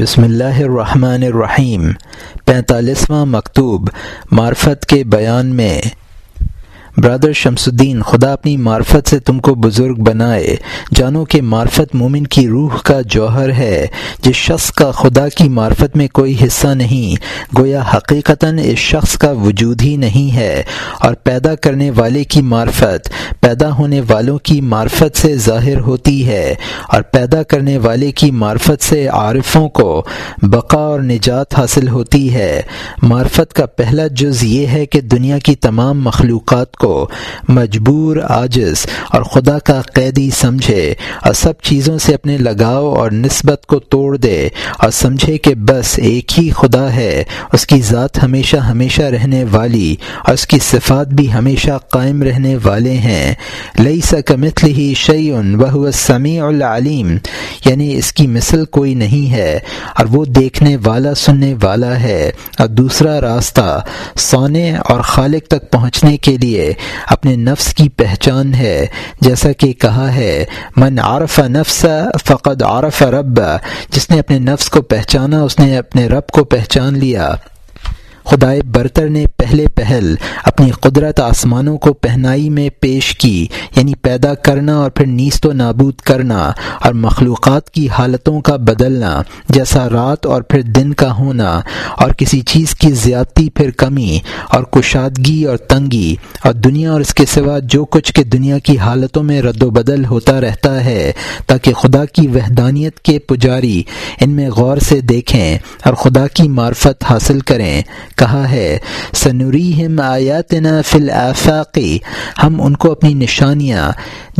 بسم اللہ الرحمن الرحیم پینتالیسواں مکتوب معرفت کے بیان میں۔ برادر شمس الدین خدا اپنی معرفت سے تم کو بزرگ بنائے۔ جانو کہ معرفت مومن کی روح کا جوہر ہے، جس شخص کا خدا کی معرفت میں کوئی حصہ نہیں، گویا حقیقتاً اس شخص کا وجود ہی نہیں ہے۔ اور پیدا کرنے والے کی معرفت، پیدا ہونے والوں کی معرفت سے ظاہر ہوتی ہے۔ اور پیدا کرنے والے کی معرفت سے عارفوں کو بقا اور نجات حاصل ہوتی ہے۔ معرفت کا پہلا جز یہ ہے کہ دنیا کی تمام مخلوقات کو مجبور عاجز اور خدا کا قیدی سمجھے اور سب چیزوں سے اپنے لگاؤ اور نسبت کو توڑ دے اور سمجھے کہ بس ایک ہی خدا ہے، اس کی ذات ہمیشہ ہمیشہ رہنے والی اور اس کی صفات بھی ہمیشہ قائم رہنے والے ہیں۔ لئی سکمت ہی شعین وہ سمیع العلیم یعنی اس کی مثل کوئی نہیں ہے اور وہ دیکھنے والا، سننے والا ہے۔ اور دوسرا راستہ، سونے اور خالق تک پہنچنے کے لیے اپنے نفس کی پہچان ہے۔ جیسا کہ کہا ہے، من عارف نفس فقد عارف رب جس نے اپنے نفس کو پہچانا، اس نے اپنے رب کو پہچان لیا۔ خدائے برتر نے پہلے پہل اپنی قدرت آسمانوں کو پہنائی میں پیش کی یعنی پیدا کرنا اور پھر نیست و نابود کرنا اور مخلوقات کی حالتوں کا بدلنا، جیسا رات اور پھر دن کا ہونا اور کسی چیز کی زیادتی پھر کمی اور کشادگی اور تنگی اور دنیا اور اس کے سوا جو کچھ کہ دنیا کی حالتوں میں رد و بدل ہوتا رہتا ہے، تاکہ خدا کی وحدانیت کے پجاری ان میں غور سے دیکھیں اور خدا کی معرفت حاصل کریں۔ کہا ہے سنوریم آیاتنا فی الافاقی ہم ان کو اپنی نشانیاں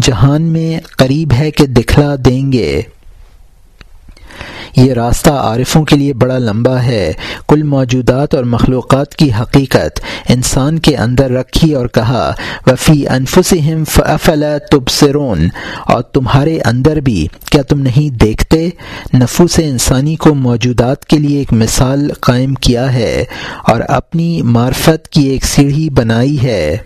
جہان میں قریب ہے کہ دکھلا دیں گے۔ یہ راستہ عارفوں کے لیے بڑا لمبا ہے۔ کل موجودات اور مخلوقات کی حقیقت انسان کے اندر رکھی اور کہا، وفی انفسم فلا تبصرون اور تمہارے اندر بھی، کیا تم نہیں دیکھتے؟ نفوس انسانی کو موجودات کے لیے ایک مثال قائم کیا ہے اور اپنی معرفت کی ایک سیڑھی بنائی ہے۔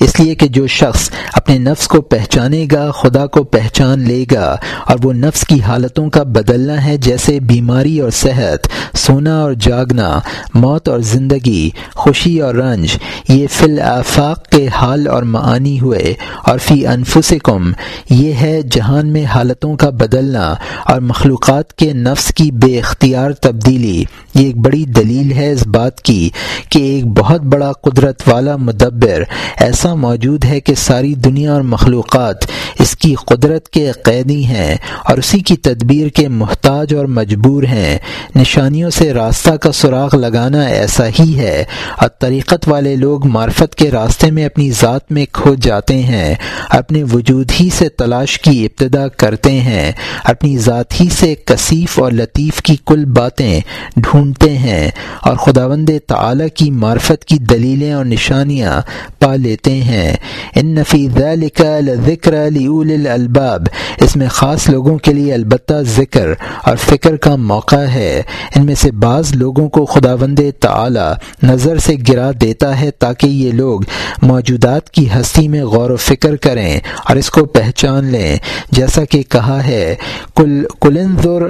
اس لیے کہ جو شخص اپنے نفس کو پہچانے گا، خدا کو پہچان لے گا اور وہ نفس کی حالتوں کا بدلنا ہے، جیسے بیماری اور صحت، سونا اور جاگنا، موت اور زندگی، خوشی اور رنج، یہ فی الافاق کے حال اور معانی ہوئے۔ اور فی انفسکم، یہ ہے جہان میں حالتوں کا بدلنا اور مخلوقات کے نفس کی بے اختیار تبدیلی۔ یہ ایک بڑی دلیل ہے اس بات کی کہ ایک بہت بڑا قدرت والا مدبر ایسا موجود ہے کہ ساری دنیا اور مخلوقات اس کی قدرت کے قیدی ہیں اور اسی کی تدبیر کے محتاج اور مجبور ہیں۔ نشانیوں سے راستہ کا سراغ لگانا ایسا ہی ہے اور طریقت والے لوگ معرفت کے راستے میں اپنی ذات میں کھو جاتے ہیں، اپنے وجود ہی سے تلاش کی ابتدا کرتے ہیں، اپنی ذات ہی سے کثیف اور لطیف کی کل باتیں ڈھونڈتے ہیں اور خداوند تعالی کی معرفت کی دلیلیں اور نشانیاں پا لیتے ہیں۔ ان نفی ذالک ذکر الباب اس میں خاص لوگوں کے لیے البتہ ذکر اور فکر کا موقع ہے۔ ان میں سے بعض لوگوں کو خدا وند تعلیٰ نظر سے گرا دیتا ہے تاکہ یہ لوگ موجودات کی ہستی میں غور و فکر کریں اور اس کو پہچان لیں۔ جیسا کہ کہا ہے کل کلندر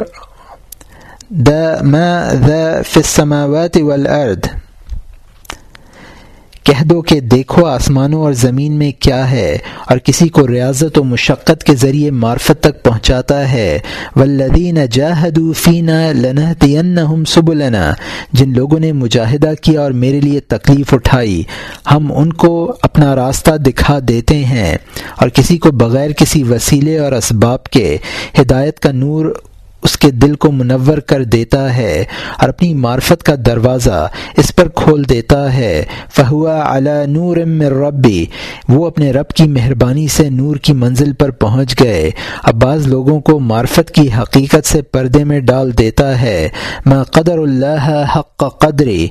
دا ما دا فسماوات والارض کہہ دو کہ دیکھو آسمانوں اور زمین میں کیا ہے اور کسی کو ریاضت و مشقت کے ذریعے معرفت تک پہنچاتا ہے۔ ولدین جاہدو فینا لنا دین سب جن لوگوں نے مجاہدہ کیا اور میرے لیے تکلیف اٹھائی، ہم ان کو اپنا راستہ دکھا دیتے ہیں اور کسی کو بغیر کسی وسیلے اور اسباب کے ہدایت کا نور اس کے دل کو منور کر دیتا ہے اور اپنی معرفت کا دروازہ اس پر کھول دیتا ہے۔ فہوا اعلی نور ربی وہ اپنے رب کی مہربانی سے نور کی منزل پر پہنچ گئے۔ اب بعض لوگوں کو معرفت کی حقیقت سے پردے میں ڈال دیتا ہے۔ میں قدر اللہ حق قدری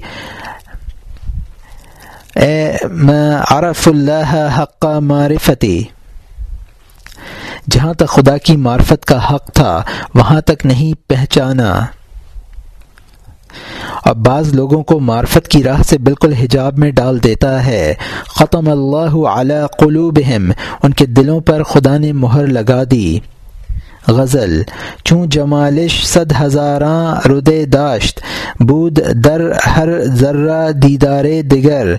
اے میں عرف اللہ حق معرفتی جہاں تک خدا کی معرفت کا حق تھا، وہاں تک نہیں پہچانا۔ اور بعض لوگوں کو معرفت کی راہ سے بالکل حجاب میں ڈال دیتا ہے۔ ختم اللہ علی قلوبہم، ان کے دلوں پر خدا نے مہر لگا دی۔ غزل، چوں جمالش صد ہزاراں ردے داشت، بود در ہر ذرہ دیدار دگر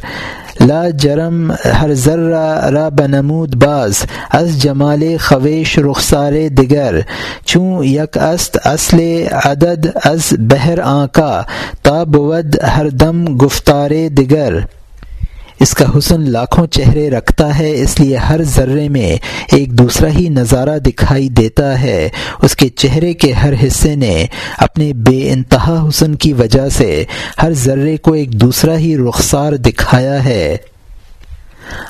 لا جرم ہر ذرہ را بنمود باز، از جمال خویش رخسار دگر چوں یک است اصل عدد از بہر آنکا، تا بود ہر دم گفتار دگر اس کا حسن لاکھوں چہرے رکھتا ہے، اس لیے ہر ذرے میں ایک دوسرا ہی نظارہ دکھائی دیتا ہے۔ اس کے چہرے کے ہر حصے نے اپنے بے انتہا حسن کی وجہ سے ہر ذرے کو ایک دوسرا ہی رخسار دکھایا ہے۔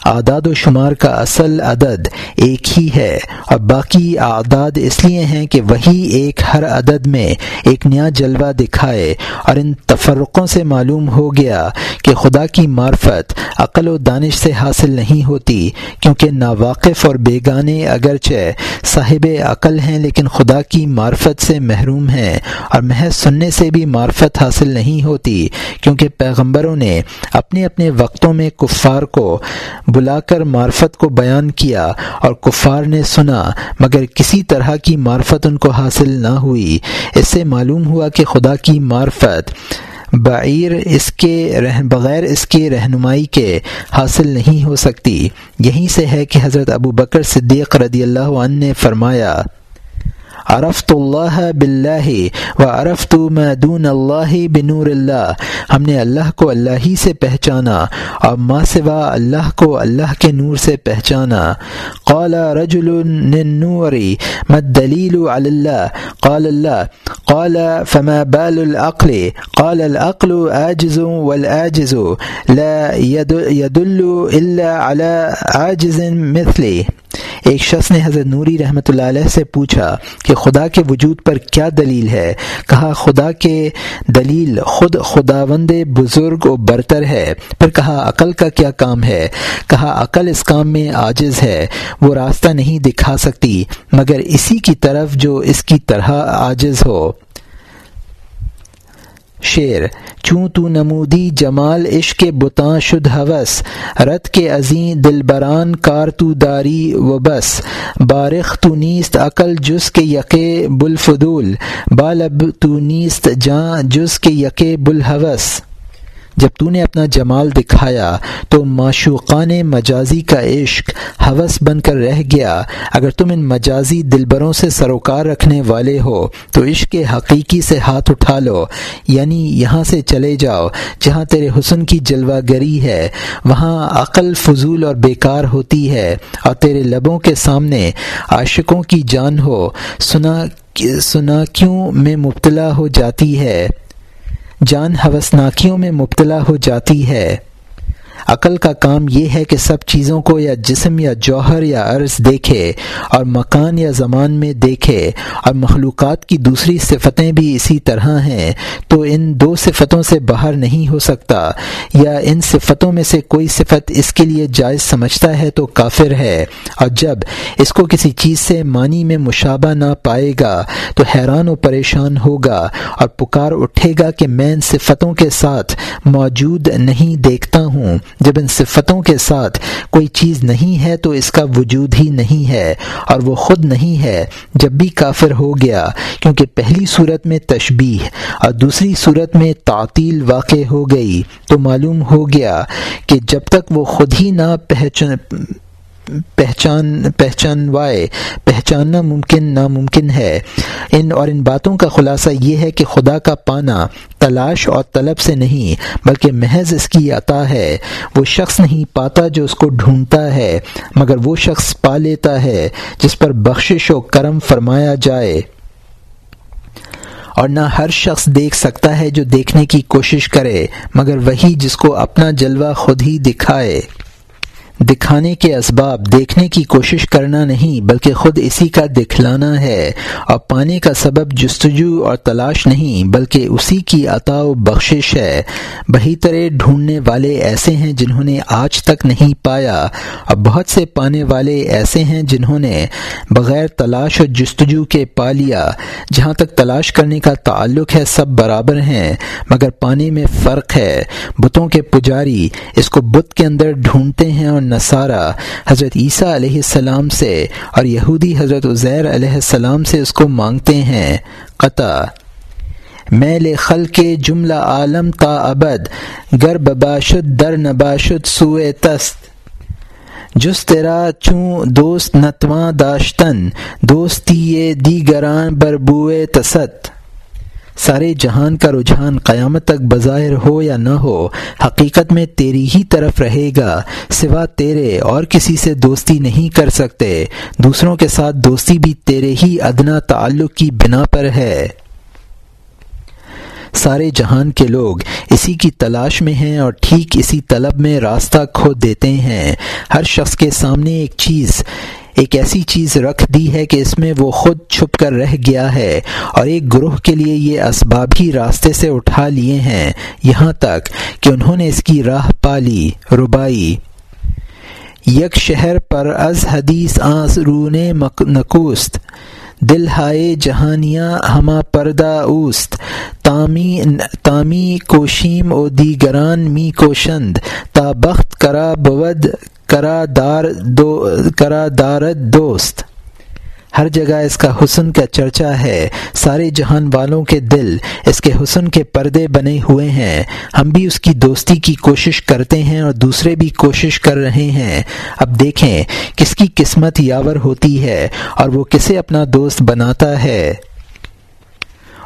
اعداد و شمار کا اصل عدد ایک ہی ہے اور باقی اعداد اس لیے ہیں کہ وہی ایک ہر عدد میں ایک نیا جلوہ دکھائے اور ان تفرقوں سے معلوم ہو گیا کہ خدا کی معرفت عقل و دانش سے حاصل نہیں ہوتی، کیونکہ ناواقف اور بیگانے اگرچہ صاحب عقل ہیں، لیکن خدا کی معرفت سے محروم ہیں اور محض سننے سے بھی معرفت حاصل نہیں ہوتی، کیونکہ پیغمبروں نے اپنے اپنے وقتوں میں کفار کو بلا کر معرفت کو بیان کیا اور کفار نے سنا، مگر کسی طرح کی معرفت ان کو حاصل نہ ہوئی۔ اس سے معلوم ہوا کہ خدا کی معرفت بعیر اس کے بغیر اس کے رہنمائی کے حاصل نہیں ہو سکتی۔ یہیں سے ہے کہ حضرت ابو بکر صدیق رضی اللہ عنہ نے فرمایا عرفت اللہ بلّہ و عرفت دون اللہ بنور اللہ۔ ہم نے اللہ کو اللہ ہی سے پہچانا اور ما سوا اللہ کو اللہ کے نور سے پہچانا۔ قال رجل نوری مد دلیل اللہ؟ قال اللہ، قال فما بال العقل؟ قال العقل عاجز والعاجز، لا يدل الا على عاجز مثلي۔ ایک شخص نے حضرت نوری رحمۃ اللہ علیہ سے پوچھا کہ خدا کے وجود پر کیا دلیل ہے؟ کہا، خدا کے دلیل خود خداوند بزرگ و برتر ہے۔ پھر کہا، عقل کا کیا کام ہے؟ کہا، عقل اس کام میں عاجز ہے، وہ راستہ نہیں دکھا سکتی، مگر اسی کی طرف جو اس کی طرح عاجز ہو۔ شعر، چوں تو نمودی جمال عشق بتاں شد حوث رت کے عظیم دلبران کار تو داری و بس بارخ تو نیست عقل جس کے یقے بلفدول، بالب تو نیست جاں جس کے یقے بلحوث جب تو نے اپنا جمال دکھایا تو معشوقان مجازی کا عشق حوث بن کر رہ گیا۔ اگر تم ان مجازی دلبروں سے سروکار رکھنے والے ہو، تو عشق حقیقی سے ہاتھ اٹھا لو۔ یعنی یہاں سے چلے جاؤ، جہاں تیرے حسن کی جلوہ گری ہے۔ وہاں عقل، فضول اور بیکار ہوتی ہے۔ اور تیرے لبوں کے سامنے عاشقوں کی جان ہو۔ سنا سنا کیوں میں مبتلا ہو جاتی ہے؟ جان ہوسناکیوں میں مبتلا ہو جاتی ہے۔ عقل کا کام یہ ہے کہ سب چیزوں کو یا جسم یا جوہر یا عرض دیکھے اور مکان یا زمان میں دیکھے اور مخلوقات کی دوسری صفتیں بھی اسی طرح ہیں، تو ان دو صفتوں سے باہر نہیں ہو سکتا۔ یا ان صفتوں میں سے کوئی صفت اس کے لیے جائز سمجھتا ہے تو کافر ہے۔ اور جب اس کو کسی چیز سے معنی میں مشابہ نہ پائے گا تو حیران و پریشان ہوگا اور پکار اٹھے گا کہ میں ان صفتوں کے ساتھ موجود نہیں دیکھتا ہوں۔ جب ان صفتوں کے ساتھ کوئی چیز نہیں ہے تو اس کا وجود ہی نہیں ہے اور وہ خود نہیں ہے جب بھی کافر ہو گیا، کیونکہ پہلی صورت میں تشبیح اور دوسری صورت میں تعطیل واقع ہو گئی تو معلوم ہو گیا کہ جب تک وہ خود ہی نہ پہچن پہچان پہچانوائے پہچاننا ممکن ناممکن ہے۔ ان اور ان باتوں کا خلاصہ یہ ہے کہ خدا کا پانا تلاش اور طلب سے نہیں، بلکہ محض اس کی عطا ہے۔ وہ شخص نہیں پاتا جو اس کو ڈھونڈتا ہے، مگر وہ شخص پا لیتا ہے، جس پر بخشش و کرم فرمایا جائے۔ اور نہ ہر شخص دیکھ سکتا ہے جو دیکھنے کی کوشش کرے، مگر وہی جس کو اپنا جلوہ خود ہی دکھائے۔ دکھانے کے اسباب دیکھنے کی کوشش کرنا نہیں، بلکہ خود اسی کا دکھلانا ہے۔ اور پانے کا سبب جستجو اور تلاش نہیں، بلکہ اسی کی عطا و بخشش ہے۔ بہترے ڈھونڈنے والے ایسے ہیں جنہوں نے آج تک نہیں پایا۔ اور بہت سے پانے والے ایسے ہیں جنہوں نے بغیر تلاش و جستجو کے پا لیا۔ جہاں تک تلاش کرنے کا تعلق ہے، سب برابر ہیں، مگر پانے میں فرق ہے۔ بتوں کے پجاری اس کو بت کے اندر ڈھونڈتے ہیں اور نصارہ حضرت عیسیٰ علیہ السلام سے اور یہودی حضرت عزیر علیہ السلام سے اس کو مانگتے ہیں۔ قطع۔ میل خل کے جملہ عالم تا ابد، گر بباشد، در نباشد سوئے تست۔ جس تیرا چوں دوست نتواں داشتن، دوستی دیگران بربوئے تست۔ سارے جہان کا رجحان قیامت تک بظاہر ہو یا نہ ہو، حقیقت میں تیری ہی طرف رہے گا، سوا تیرے اور کسی سے دوستی نہیں کر سکتے۔ دوسروں کے ساتھ دوستی بھی تیرے ہی ادنا تعلق کی بنا پر ہے۔ سارے جہان کے لوگ اسی کی تلاش میں ہیں اور ٹھیک اسی طلب میں راستہ کھو دیتے ہیں۔ ہر شخص کے سامنے ایک چیز ایک ایسی چیز رکھ دی ہے کہ اس میں وہ خود چھپ کر رہ گیا ہے اور ایک گروہ کے لیے یہ اسباب ہی راستے سے اٹھا لیے ہیں یہاں تک کہ انہوں نے اس کی راہ پالی ربائی یک شہر پر از حدیث آس رون نکوست۔ دل ہائے جہانیاں ہما پردہ اوست۔ تامی تامی کوشیم او دیگران می کوشند۔ تا بخت کرا بود کرا دار دو کرا دارت دوست۔ ہر جگہ اس کا حسن کا چرچا ہے۔ سارے جہان والوں کے دل اس کے حسن کے پردے بنے ہوئے ہیں۔ ہم بھی اس کی دوستی کی کوشش کرتے ہیں اور دوسرے بھی کوشش کر رہے ہیں۔ اب دیکھیں کس کی قسمت یاور ہوتی ہے اور وہ کسے اپنا دوست بناتا ہے۔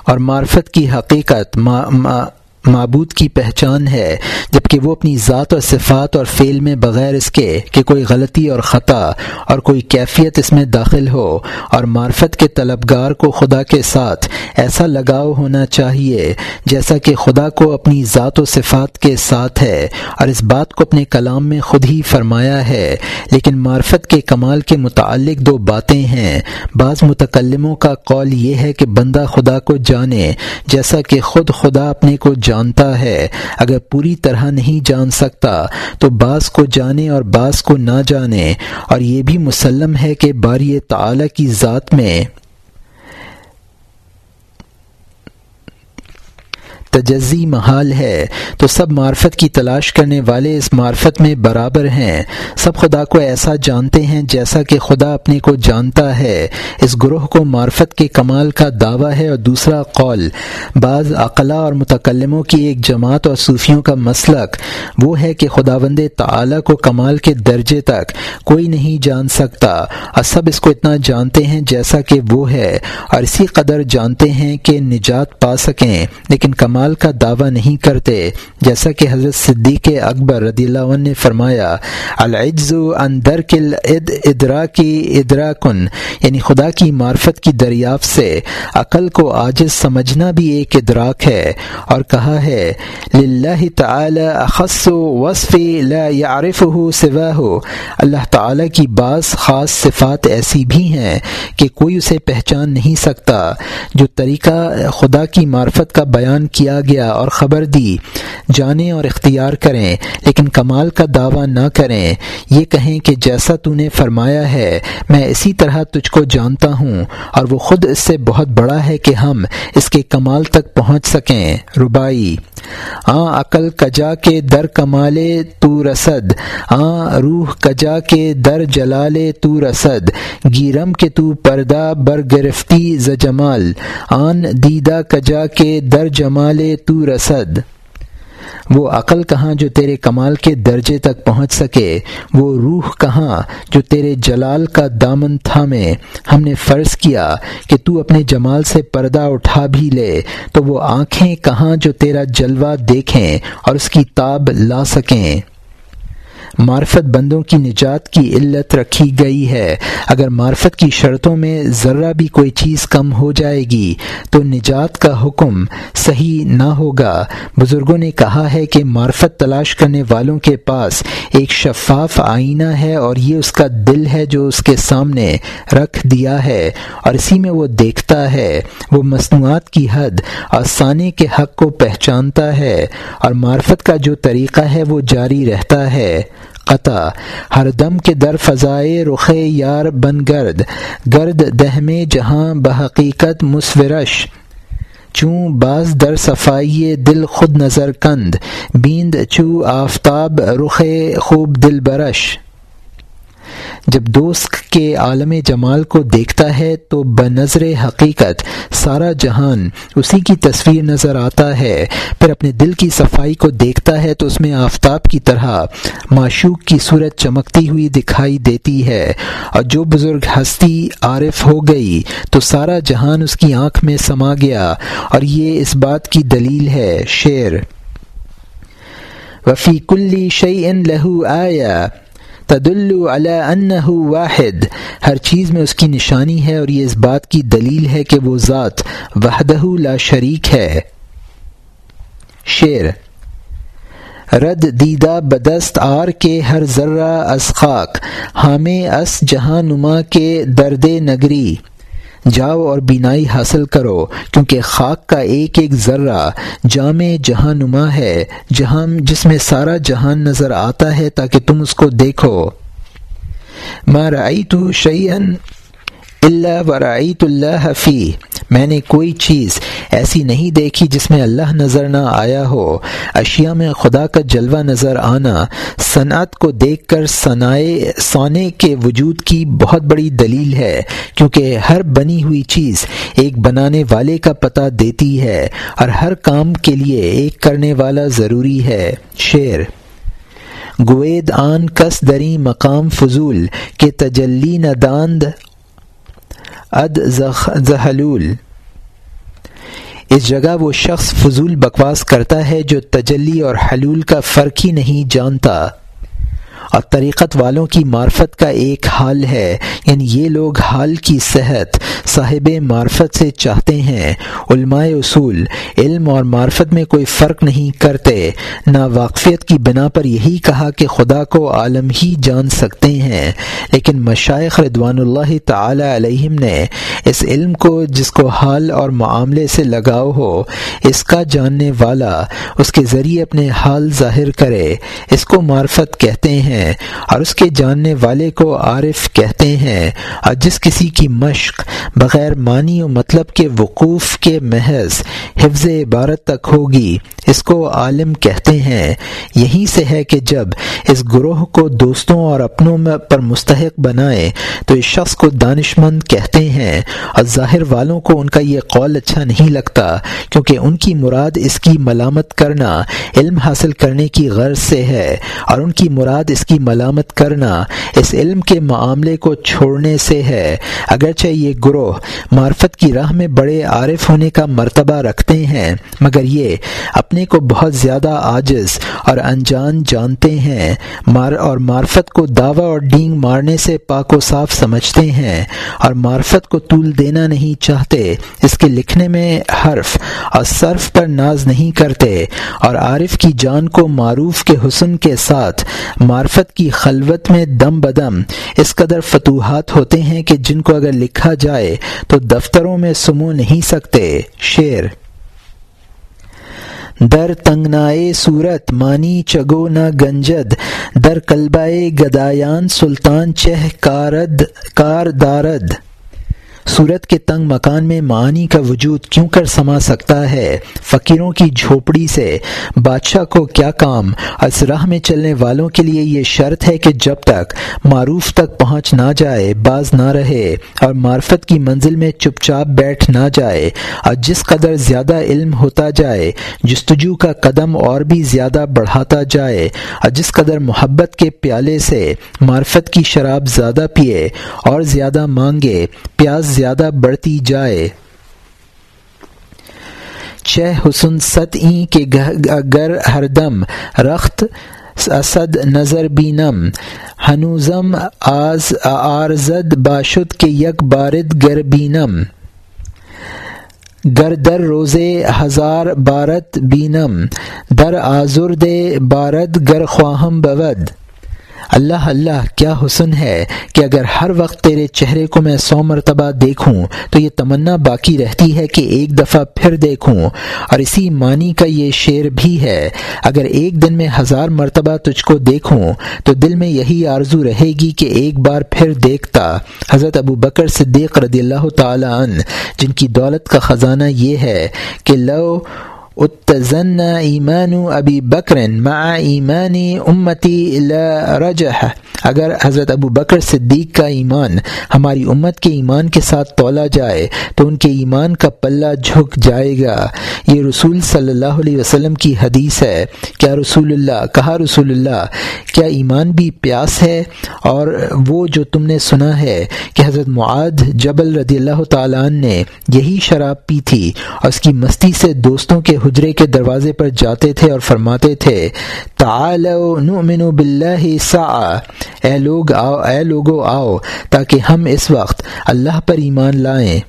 اور معرفت کی حقیقت، ما ما معبود کی پہچان ہے، جبکہ وہ اپنی ذات اور صفات اور فعل میں بغیر اس کے کہ کوئی غلطی اور خطا اور کوئی کیفیت اس میں داخل ہو اور معرفت کے طلبگار کو خدا کے ساتھ ایسا لگاؤ ہونا چاہیے جیسا کہ خدا کو اپنی ذات و صفات کے ساتھ ہے اور اس بات کو اپنے کلام میں خود ہی فرمایا ہے۔ لیکن معرفت کے کمال کے متعلق دو باتیں ہیں۔ بعض متکلموں کا قول یہ ہے کہ بندہ خدا کو جانے جیسا کہ خود خدا اپنے کو جان جانتا ہے۔ اگر پوری طرح نہیں جان سکتا، تو بعض کو جانے اور بعض کو نہ جانے۔ اور یہ بھی مسلم ہے کہ باری تعالی کی ذات میں تجزی محال ہے۔ تو سب معرفت کی تلاش کرنے والے اس معرفت میں برابر ہیں۔ سب خدا کو ایسا جانتے ہیں جیسا کہ خدا اپنے کو جانتا ہے۔ اس گروہ کو معرفت کے کمال کا دعویٰ ہے۔ اور دوسرا قول، بعض اقلا اور متکلموں کی ایک جماعت اور صوفیوں کا مسلک، وہ ہے کہ خدا وند تعلیٰ کو کمال کے درجے تک کوئی نہیں جان سکتا۔ اور سب اس کو اتنا جانتے ہیں جیسا کہ وہ ہے۔ اور اسی قدر جانتے ہیں کہ نجات پا سکیں۔ لیکن کمال کمال کا دعویٰ نہیں کرتے، جیسا کہ حضرت صدیق اکبر رضی اللہ عنہ نے فرمایا، العجز اندر کل اد ادرا کی ادرا کن یعنی خدا کی معرفت کی دریافت سے عقل کو عاجز سمجھنا بھی ایک ادراک ہے، اور کہا ہے، للہ تعالی اخص وصف لا يعرفه سواه اللہ تعالی کی بعض خاص صفات ایسی بھی ہیں کہ کوئی اسے پہچان نہیں سکتا، جو طریقہ خدا کی معرفت کا بیان کیا گیا اور خبر دی۔ جانیں اور اختیار کریں، لیکن کمال کا دعویٰ نہ کریں۔ یہ کہیں کہ جیسا تو نے فرمایا ہے، میں اسی طرح تجھ کو جانتا ہوں۔ اور وہ خود اس سے بہت بڑا ہے کہ ہم اس کے کمال تک پہنچ سکیں۔ ربائی آ، عقل کجا کے در کمالے تو رسد۔ آ، روح کجا کے در جلالے تو رسد۔ گیرم کے تو پردہ بر گرفتی ز جمال۔ آن دیدہ کجا کے در جمال تو رسد۔ وہ عقل کہاں جو تیرے کمال کے درجے تک پہنچ سکے، وہ روح کہاں جو تیرے جلال کا دامن تھامے۔ ہم نے فرض کیا کہ تو اپنے جمال سے پردہ اٹھا بھی لے، تو وہ آنکھیں کہاں جو تیرا جلوہ دیکھیں اور اس کی تاب لا سکیں۔ معرفت بندوں کی نجات کی علت رکھی گئی ہے۔ اگر معرفت کی شرطوں میں ذرہ بھی کوئی چیز کم ہو جائے گی، تو نجات کا حکم صحیح نہ ہوگا۔ بزرگوں نے کہا ہے کہ معرفت تلاش کرنے والوں کے پاس ایک شفاف آئینہ ہے اور یہ اس کا دل ہے جو اس کے سامنے رکھ دیا ہے۔ اور اسی میں وہ دیکھتا ہے، وہ مصنوعات کی حد آسانی کے حق کو پہچانتا ہے۔ اور معرفت کا جو طریقہ ہے وہ جاری رہتا ہے۔ قطع، ہر دم کے در فضائے رخ یار بن گرد گرد دہم جہاں بحقیقت مسورش۔ چوں باز در صفائی دل خود نظر کند، بیند چو آفتاب رخ خوب دل برش۔ جب دوست کے عالم جمال کو دیکھتا ہے تو بنظر حقیقت سارا جہان اسی کی تصویر نظر آتا ہے، پھر اپنے دل کی صفائی کو دیکھتا ہے تو اس میں آفتاب کی طرح معشوق کی صورت چمکتی ہوئی دکھائی دیتی ہے۔ اور جو بزرگ ہستی عارف ہو گئی تو سارا جہان اس کی آنکھ میں سما گیا۔ اور یہ اس بات کی دلیل ہے، شعر۔ وفی کلی شعی ان لہو آیا تدل انہ واحد۔ ہر چیز میں اس کی نشانی ہے اور یہ اس بات کی دلیل ہے کہ وہ ذات وحدہ لا شریک ہے۔ شعر۔ رد دیدہ بدست آر کے ہر ذرہ از خاک حام اس جہاں نما کے درد نگری۔ جاؤ اور بینائی حاصل کرو، کیونکہ خاک کا ایک ایک ذرہ جامع جہاں نما ہے، جہاں جس میں سارا جہان نظر آتا ہے تاکہ تم اس کو دیکھو۔ مارائی تو شعین اللہ ورعیت اللہ حفیع میں نے کوئی چیز ایسی نہیں دیکھی جس میں اللہ نظر نہ آیا ہو۔ اشیاء میں خدا کا جلوہ نظر آنا، صنعت کو دیکھ کر صنائے سونے کے وجود کی بہت بڑی دلیل ہے، کیونکہ ہر بنی ہوئی چیز ایک بنانے والے کا پتہ دیتی ہے اور ہر کام کے لیے ایک کرنے والا ضروری ہے۔ شعر گوید آن کس دری مقام فضول کے تجلی نداند اد زحلول۔ اس جگہ وہ شخص فضول بکواس کرتا ہے جو تجلی اور حلول کا فرق ہی نہیں جانتا۔ اور طریقت والوں کی معرفت کا ایک حال ہے۔ یعنی یہ لوگ حال کی صحت صاحب معرفت سے چاہتے ہیں۔ علماء اصول علم اور معرفت میں کوئی فرق نہیں کرتے۔ نہ واقفیت کی بنا پر یہی کہا کہ خدا کو عالم ہی جان سکتے ہیں۔ لیکن مشائق ردوان اللہ تعالی علیہم نے اس علم کو جس کو حال اور معاملے سے لگاؤ ہو، اس کا جاننے والا اس کے ذریعے اپنے حال ظاہر کرے۔ اس کو معرفت کہتے ہیں۔ اور اس کے جاننے والے کو عارف کہتے ہیں اور جس کسی کی مشق بغیر معنی و مطلب کے وقوف کے محض حفظ عبارت تک ہوگی، اس کو عالم کہتے ہیں۔ یہیں سے ہے کہ جب اس گروہ کو دوستوں اور اپنوں میں پر مستحق بنائے تو اس شخص کو دانش مند کہتے ہیں اور ظاہر والوں کو ان کا یہ قول اچھا نہیں لگتا، کیونکہ ان کی مراد اس کی ملامت کرنا، علم حاصل کرنے کی غرض سے ہے اور ان کی مراد اس کی ملامت کرنا اس علم کے معاملے کو چھوڑنے سے ہے۔ اگرچہ یہ گروہ معرفت کی راہ میں بڑے عارف ہونے کا مرتبہ رکھتے ہیں، مگر یہ اپنے کو بہت زیادہ عاجز اور انجان جانتے ہیں۔ مار اور معرفت کو دعوی اور ڈینگ مارنے سے پاک و صاف سمجھتے ہیں اور معرفت کو طول دینا نہیں چاہتے۔ اس کے لکھنے میں حرف اور صرف پر ناز نہیں کرتے اور عارف کی جان کو معروف کے حسن کے ساتھ معرفت کی خلوت میں دم بدم اس قدر فتوحات ہوتے ہیں کہ جن کو اگر لکھا جائے تو دفتروں میں سمو نہیں سکتے۔ شعر۔ در تنگنائے صورت مانی چگو نہ گنجد، در کلبائے گدایان سلطان چہ کارد، کار دارد۔ صورت کے تنگ مکان میں معانی کا وجود کیوں کر سما سکتا ہے؟ فقیروں کی جھوپڑی سے بادشاہ کو کیا کام؟ اس راہ میں چلنے والوں کے لیے یہ شرط ہے کہ جب تک معروف تک پہنچ نہ جائے، باز نہ رہے اور معرفت کی منزل میں چپ چاپ بیٹھ نہ جائے۔ اور جس قدر زیادہ علم ہوتا جائے، جستجو کا قدم اور بھی زیادہ بڑھاتا جائے۔ اور جس قدر محبت کے پیالے سے معرفت کی شراب زیادہ پیے اور زیادہ مانگے، پیاز زیادہ بڑھتی جائے۔ چہ حسن ست این کے گر ہر دم، رخت اسد نظر بینم ہنوزم آز آرزد باشد کے یک بارد گر بینم گر در روزے ہزار بارت بینم در آزر دے بارد گر خواہم بود۔ اللہ اللہ، کیا حسن ہے کہ اگر ہر وقت تیرے چہرے کو میں سو مرتبہ دیکھوں، تو یہ تمنا باقی رہتی ہے کہ ایک دفعہ پھر دیکھوں۔ اور اسی معنی کا یہ شعر بھی ہے، اگر ایک دن میں ہزار مرتبہ تجھ کو دیکھوں، تو دل میں یہی آرزو رہے گی کہ ایک بار پھر دیکھتا۔ حضرت ابو بکر صدیق رضی اللہ تعالی عنہ، جن کی دولت کا خزانہ یہ ہے کہ لو اتزن ایمان ابی بکرن مع ایمانی امتی رجح۔ اگر حضرت ابو بکر صدیق کا ایمان ہماری امت کے ایمان کے ساتھ تولا جائے تو ان کے ایمان کا پلہ جھک جائے گا۔ یہ رسول صلی اللہ علیہ وسلم کی حدیث ہے۔ کیا رسول اللہ، کہا رسول اللہ، کیا ایمان بھی پیاس ہے؟ اور وہ جو تم نے سنا ہے کہ حضرت معاد جبل رضی اللہ تعالیٰ نے یہی شراب پی تھی اور اس کی مستی سے دوستوں کے حجرے کے دروازے پر جاتے تھے اور فرماتے تھے نؤمن باللہ سا اے لوگ آؤ، اے لوگو آؤ، تاکہ ہم اس وقت اللہ پر ایمان لائیں۔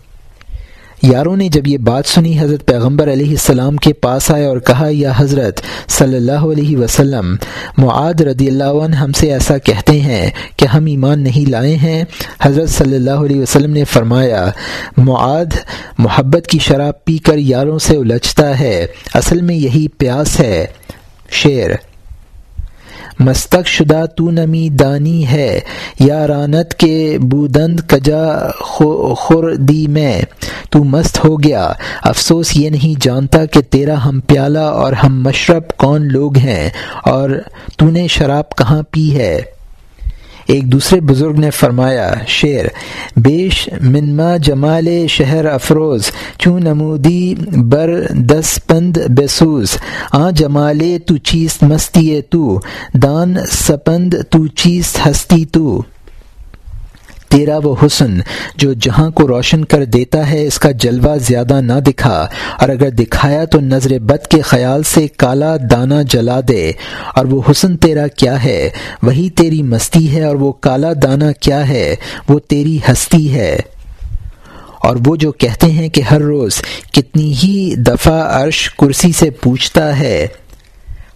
یاروں نے جب یہ بات سنی، حضرت پیغمبر علیہ السلام کے پاس آئے اور کہا، یا حضرت صلی اللہ علیہ وسلم معاد رضی اللہ عنہ ہم سے ایسا کہتے ہیں کہ ہم ایمان نہیں لائے ہیں۔ حضرت صلی اللہ علیہ وسلم نے فرمایا معاد محبت کی شراب پی کر یاروں سے الجھتا ہے، اصل میں یہی پیاس ہے۔ شعر مستق شدہ تو نمی دانی ہے، یا رانت کے بودند کجا خوردی میں۔ تو مست ہو گیا۔ افسوس یہ نہیں جانتا کہ تیرا ہم پیالہ اور ہم مشرب کون لوگ ہیں، اور تو نے شراب کہاں پی ہے۔ ایک دوسرے بزرگ نے فرمایا، شعر، بیش منما جمال شہر افروز، چوں نمودی بر دس پند بسوز۔ آ جمال تو چیز مستی تو، دان سپند تو چیز ہستی تو۔ تیرا وہ حسن جو جہاں کو روشن کر دیتا ہے، اس کا جلوہ زیادہ نہ دکھا۔ اور اگر دکھایا تو نظر بد کے خیال سے کالا دانا جلا دے۔ اور وہ حسن تیرا کیا ہے؟ وہی تیری مستی ہے اور وہ کالا دانا کیا ہے؟ وہ تیری ہستی ہے۔ اور وہ جو کہتے ہیں کہ ہر روز کتنی ہی دفعہ عرش کرسی سے پوچھتا ہے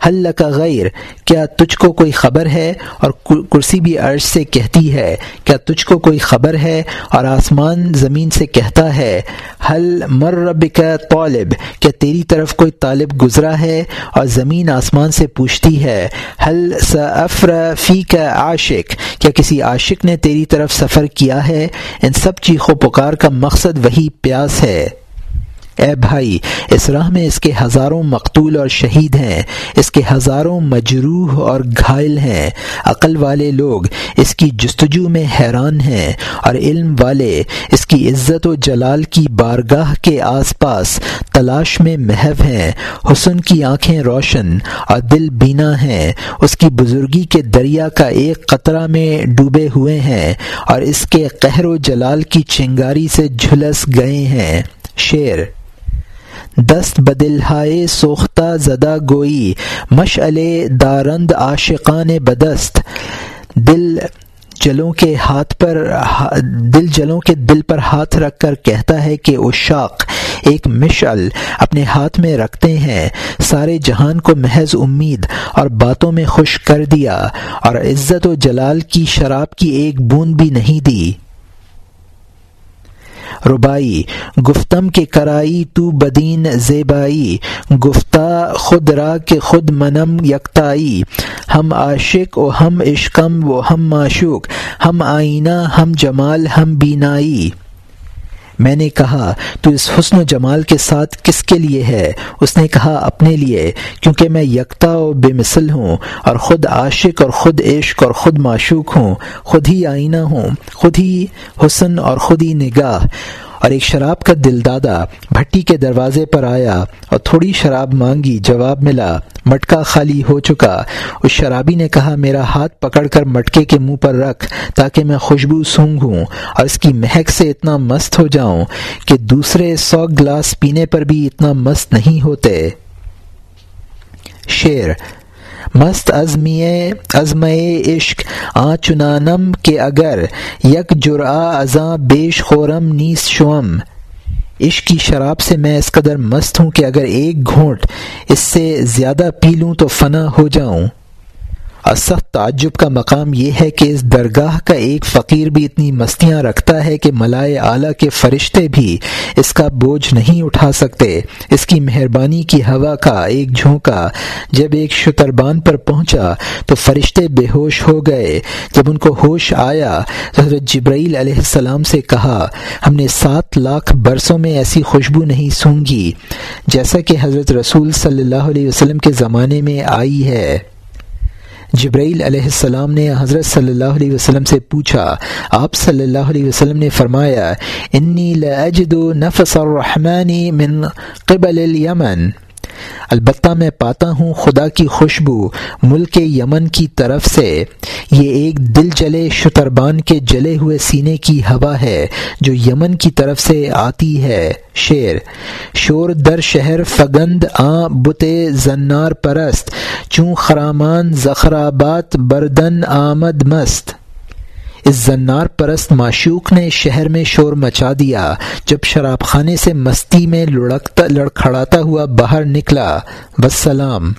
حل کا غیر کیا تجھ کو کوئی خبر ہے؟ اور کرسی بھی عرش سے کہتی ہے، کیا تجھ کو کوئی خبر ہے؟ اور آسمان زمین سے کہتا ہے حل مر رب کا طالب؟ کیا تیری طرف کوئی طالب گزرا ہے؟ اور زمین آسمان سے پوچھتی ہے حل سفر فی کا عاشق؟ کیا کسی عاشق نے تیری طرف سفر کیا ہے؟ ان سب چیخو پکار کا مقصد وہی پیاس ہے۔ اے بھائی، اس راہ میں اس کے ہزاروں مقتول اور شہید ہیں، اس کے ہزاروں مجروح اور گھائل ہیں۔ عقل والے لوگ اس کی جستجو میں حیران ہیں اور علم والے اس کی عزت و جلال کی بارگاہ کے آس پاس تلاش میں محو ہیں۔ حسن کی آنکھیں روشن اور دل بینا ہیں۔ اس کی بزرگی کے دریا کا ایک قطرہ میں ڈوبے ہوئے ہیں اور اس کے قہر و جلال کی چنگاری سے جھلس گئے ہیں۔ شعر دست بدل ہائے سوختہ زدہ گوئی، مشعل دارند عاشقان بدست۔ دل جلوں کے ہاتھ پر دل جلوں کے دل پر ہاتھ رکھ کر کہتا ہے کہ اشاق ایک مشعل اپنے ہاتھ میں رکھتے ہیں۔ سارے جہان کو محض امید اور باتوں میں خوش کر دیا اور عزت و جلال کی شراب کی ایک بوند بھی نہیں دی۔ ربائی، گفتم کے کرائی تو بدین زیبائی گفتہ خود را کے خود منم یکتائی۔ ہم عاشق و ہم عشقم و ہم معشوق، ہم آئینہ، ہم جمال، ہم بینائی۔ میں نے کہا، تو اس حسن و جمال کے ساتھ کس کے لیے ہے؟ اس نے کہا، اپنے لیے، کیونکہ میں یکتا و بے مثل ہوں اور خود عاشق اور خود عشق اور خود معشوق ہوں، خود ہی آئینہ ہوں، خود ہی حسن اور خود ہی نگاہ۔ اور ایک شراب کا دل دادا بھٹی کے دروازے پر آیا اور تھوڑی شراب مانگی، جواب ملا، مٹکا خالی ہو چکا۔ اس شرابی نے کہا، میرا ہاتھ پکڑ کر مٹکے کے منہ پر رکھ تاکہ میں خوشبو سونگوں اور اس کی مہک سے اتنا مست ہو جاؤں کہ دوسرے سو گلاس پینے پر بھی اتنا مست نہیں ہوتے۔ شیر مست ازمیے ازم عشق آ چنانم کہ اگر یک جرآ ازاں بیش خورم نیس شوم۔ عشق کی شراب سے میں اس قدر مست ہوں کہ اگر ایک گھونٹ اس سے زیادہ پی لوں تو فنا ہو جاؤں۔ اور سخت تعجب کا مقام یہ ہے کہ اس درگاہ کا ایک فقیر بھی اتنی مستیاں رکھتا ہے کہ ملائے اعلیٰ کے فرشتے بھی اس کا بوجھ نہیں اٹھا سکتے۔ اس کی مہربانی کی ہوا کا ایک جھونکا جب ایک شتربان پر پہنچا تو فرشتے بے ہوش ہو گئے۔ جب ان کو ہوش آیا تو حضرت جبرائیل علیہ السلام سے کہا، ہم نے سات لاکھ برسوں میں ایسی خوشبو نہیں سونگی، جیسا کہ حضرت رسول صلی اللہ علیہ وسلم کے زمانے میں آئی ہے۔ جبرائیل علیہ السلام نے حضرت صلی اللہ علیہ وسلم سے پوچھا، آپ صلی اللہ علیہ وسلم نے فرمایا، انی لاجد نفس الرحمن من قبل الیمن البتہ میں پاتا ہوں خدا کی خوشبو ملک یمن کی طرف سے۔ یہ ایک دل جلے شتربان کے جلے ہوئے سینے کی ہوا ہے جو یمن کی طرف سے آتی ہے۔ شیر شور در شہر فگند آ بتے زنار پرست، چوں خرامان زخرابات بردن آمد مست۔ اس زنار پرست معشوق نے شہر میں شور مچا دیا۔ جب شراب خانے سے مستی میں لڑکتا لڑکھڑاتا ہوا باہر نکلا بس سلام